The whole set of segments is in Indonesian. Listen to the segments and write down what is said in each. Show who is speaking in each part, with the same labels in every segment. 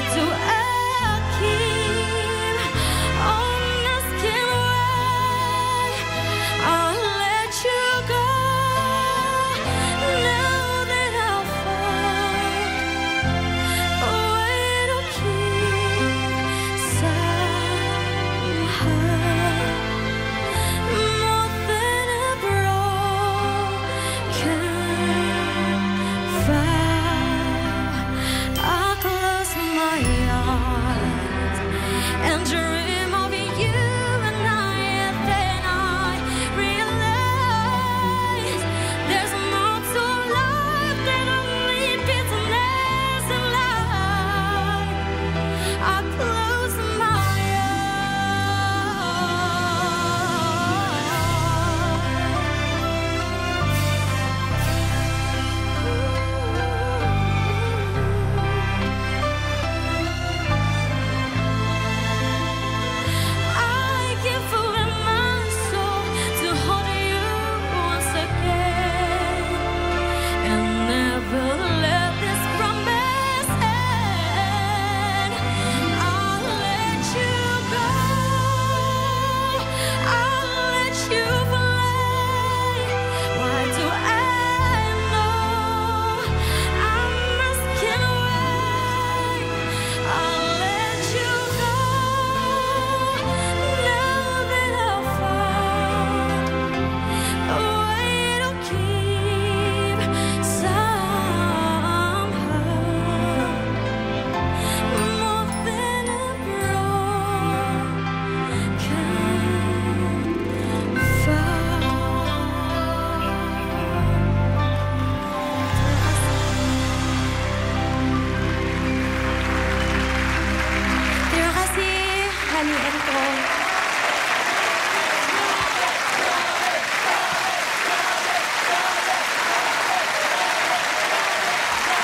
Speaker 1: to.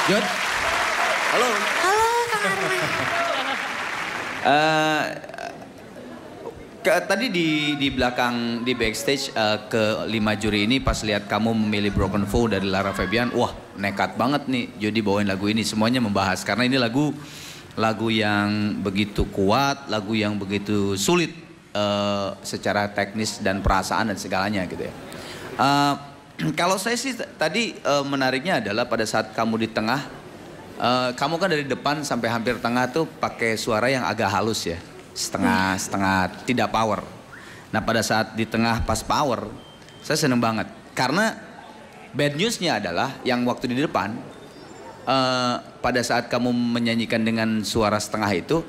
Speaker 1: Jod. Halo.
Speaker 2: Halo Kang Arman.
Speaker 1: Eh, ke- tadi di di belakang di backstage eh, ke lima juri ini pas lihat kamu memilih Broken Vow dari Lara Fabian, wah nekat banget nih Jody bawain lagu ini semuanya membahas karena ini lagu lagu yang begitu kuat, lagu yang begitu sulit eh, secara teknis dan perasaan dan segalanya gitu ya. Eh, kalau saya sih tadi eh, menariknya adalah pada saat kamu di tengah Eh, kamu kan dari depan sampai hampir tengah tuh pakai suara yang agak halus ya, setengah setengah tidak power. Nah pada saat di tengah pas power, saya seneng banget karena bad newsnya adalah yang waktu di depan eh, pada saat kamu menyanyikan dengan suara setengah itu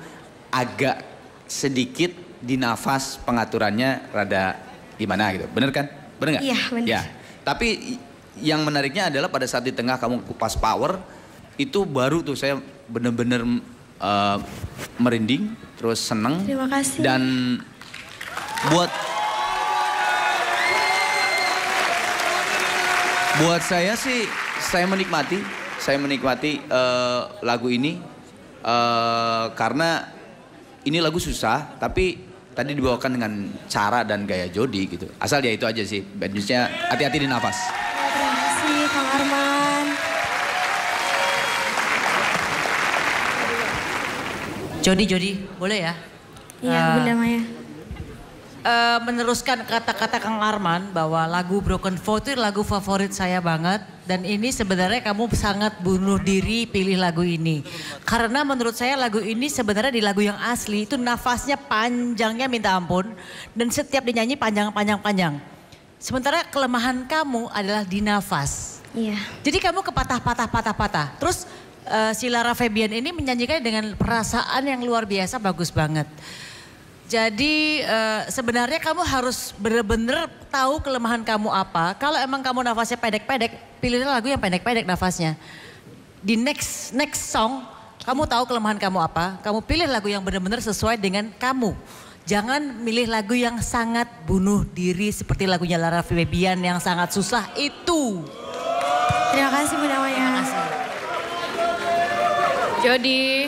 Speaker 1: agak sedikit di nafas pengaturannya rada gimana gitu, bener kan? Bener nggak?
Speaker 2: Iya, bener.
Speaker 1: Ya. Tapi yang menariknya adalah pada saat di tengah kamu pas power itu baru tuh saya bener-bener eh, merinding, terus seneng
Speaker 2: Terima kasih.
Speaker 1: dan buat buat saya sih saya menikmati, saya menikmati eh, lagu ini eh, karena ini lagu susah tapi tadi dibawakan dengan cara dan gaya Jody gitu. Asal ya itu aja sih. Bad newsnya hati-hati di nafas.
Speaker 2: Terima kasih Kang Arman.
Speaker 3: Jody, Jody, boleh ya?
Speaker 2: Iya
Speaker 3: Eh,
Speaker 2: Bunda Maya.
Speaker 3: eh, meneruskan kata-kata Kang Arman bahwa lagu Broken Vow itu lagu favorit saya banget dan ini sebenarnya kamu sangat bunuh diri pilih lagu ini karena menurut saya lagu ini sebenarnya di lagu yang asli itu nafasnya panjangnya minta ampun dan setiap dinyanyi panjang-panjang-panjang sementara kelemahan kamu adalah di nafas
Speaker 2: Iya.
Speaker 3: jadi kamu kepatah-patah-patah-patah. Terus eh, si Lara Fabian ini menyanyikan dengan perasaan yang luar biasa bagus banget. Jadi eh, sebenarnya kamu harus benar-benar tahu kelemahan kamu apa. Kalau emang kamu nafasnya pendek-pendek, pilihlah lagu yang pendek-pendek nafasnya. Di next next song, kamu tahu kelemahan kamu apa. Kamu pilih lagu yang benar-benar sesuai dengan kamu. Jangan milih lagu yang sangat bunuh diri seperti lagunya Lara Fabian yang sangat susah itu.
Speaker 2: Terima kasih Bunda Maya.
Speaker 3: Terima kasih.
Speaker 4: Jody,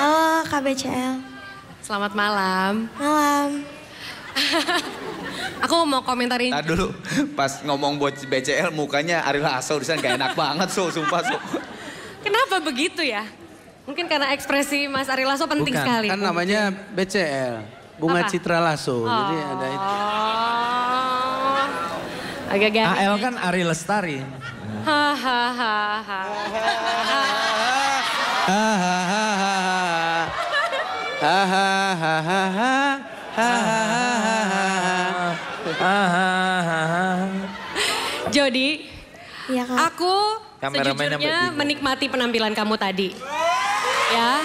Speaker 2: Halo KBCL.
Speaker 4: Selamat malam.
Speaker 2: Malam.
Speaker 4: Aku mau komentarin
Speaker 1: Nah dulu pas ngomong buat BCL mukanya Ariel Lasso di sana gak enak banget so sumpah so.
Speaker 4: kenapa begitu ya? Mungkin karena ekspresi Mas Ari Lasso penting
Speaker 5: Bukan,
Speaker 4: sekali.
Speaker 5: kan namanya BCL, Bunga
Speaker 4: Apa?
Speaker 5: Citra Lasso. Jadi ada itu.
Speaker 4: Oh, agak.
Speaker 6: AL kan Ari Lestari.
Speaker 4: Hahaha. Jody,
Speaker 2: Iya Kak.
Speaker 4: aku sejujurnya menikmati penampilan kamu tadi. Ya.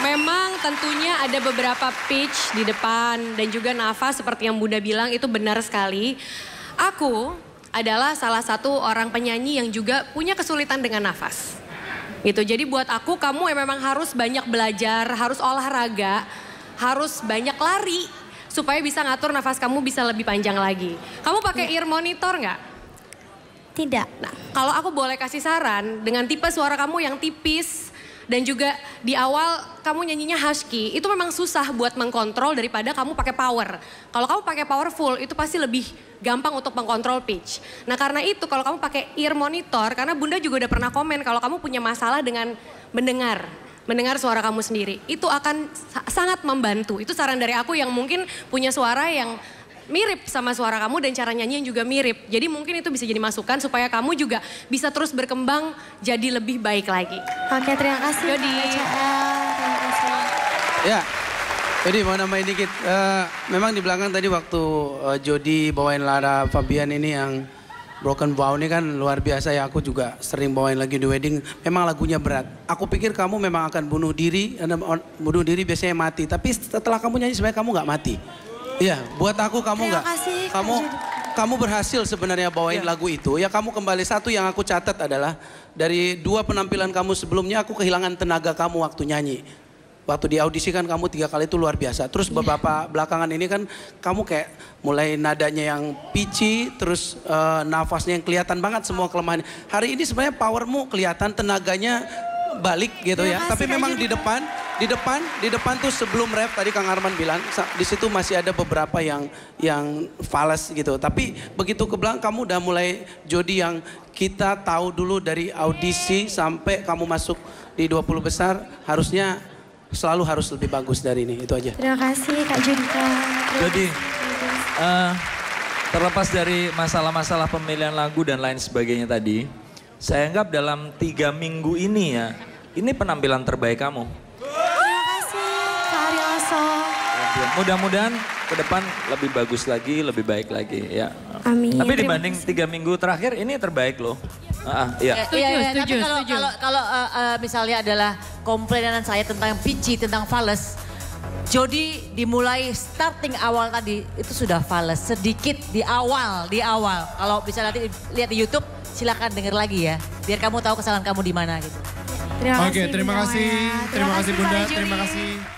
Speaker 4: Memang tentunya ada beberapa pitch di depan dan juga nafas seperti yang Bunda bilang itu benar sekali. Aku adalah salah satu orang penyanyi yang juga punya kesulitan dengan nafas. Gitu. Jadi buat aku kamu yang memang harus banyak belajar, harus olahraga, harus banyak lari supaya bisa ngatur nafas kamu bisa lebih panjang lagi. Kamu pakai ear monitor nggak?
Speaker 2: Tidak.
Speaker 4: Nah, kalau aku boleh kasih saran dengan tipe suara kamu yang tipis dan juga di awal kamu nyanyinya husky, itu memang susah buat mengkontrol daripada kamu pakai power. Kalau kamu pakai powerful itu pasti lebih gampang untuk mengkontrol pitch. Nah, karena itu kalau kamu pakai ear monitor karena Bunda juga udah pernah komen kalau kamu punya masalah dengan mendengar mendengar suara kamu sendiri. Itu akan sa- sangat membantu. Itu saran dari aku yang mungkin punya suara yang mirip sama suara kamu dan cara nyanyi yang juga mirip. Jadi mungkin itu bisa jadi masukan supaya kamu juga bisa terus berkembang jadi lebih baik lagi.
Speaker 2: Oke terima kasih
Speaker 4: Jody.
Speaker 2: KBCL. Terima kasih.
Speaker 5: Ya, jadi mau nambahin dikit. Eh, memang di belakang tadi waktu eh, Jody bawain Lara Fabian ini yang Broken Vow ini kan luar biasa ya. Aku juga sering bawain lagi di wedding. Memang lagunya berat. Aku pikir kamu memang akan bunuh diri. on- Bunuh diri biasanya mati. Tapi setelah kamu nyanyi sebenarnya kamu nggak mati. Iya, buat aku kamu nggak. Kamu kamu berhasil sebenarnya bawain lagu itu. Ya kamu kembali satu yang aku catat adalah dari dua penampilan kamu sebelumnya aku kehilangan tenaga kamu waktu nyanyi. waktu di audisi kan kamu tiga kali itu luar biasa. Terus beberapa belakangan ini kan kamu kayak mulai nadanya yang pitchy, terus eh, nafasnya yang kelihatan banget semua kelemahan. Hari ini sebenarnya powermu kelihatan, tenaganya balik gitu ya.
Speaker 2: Kasih,
Speaker 5: Tapi memang di depan, di depan, di depan tuh sebelum ref tadi Kang Arman bilang, di situ masih ada beberapa yang yang fals gitu. Tapi begitu ke belakang kamu udah mulai Jody yang kita tahu dulu dari audisi sampai kamu masuk di 20 besar harusnya selalu harus lebih bagus dari ini. Itu aja.
Speaker 2: Terima kasih Kak Judika. Kasih.
Speaker 6: eh, terlepas dari masalah-masalah pemilihan lagu dan lain sebagainya tadi, saya anggap dalam tiga minggu ini ya, ini penampilan terbaik kamu.
Speaker 2: Aryoso.
Speaker 6: Mudah-mudahan ke depan lebih bagus lagi, lebih baik lagi ya.
Speaker 2: Amin.
Speaker 6: Tapi dibanding tiga minggu terakhir ini terbaik loh. Ah, ah, iya.
Speaker 3: Ya,
Speaker 4: Setuju,
Speaker 3: iya, iya.
Speaker 4: setuju,
Speaker 3: Tapi kalau
Speaker 4: setuju.
Speaker 3: kalau kalau eh, eh, misalnya adalah komplainan saya tentang pitchy, tentang fals, Jody dimulai starting awal tadi itu sudah fals sedikit di awal, di awal. Kalau bisa nanti lihat di YouTube, silakan denger lagi ya, biar kamu tahu kesalahan kamu di mana gitu.
Speaker 2: Terima
Speaker 7: Oke,
Speaker 2: kasih
Speaker 7: terima kasih. Terima kasih Bunda, terima kasih.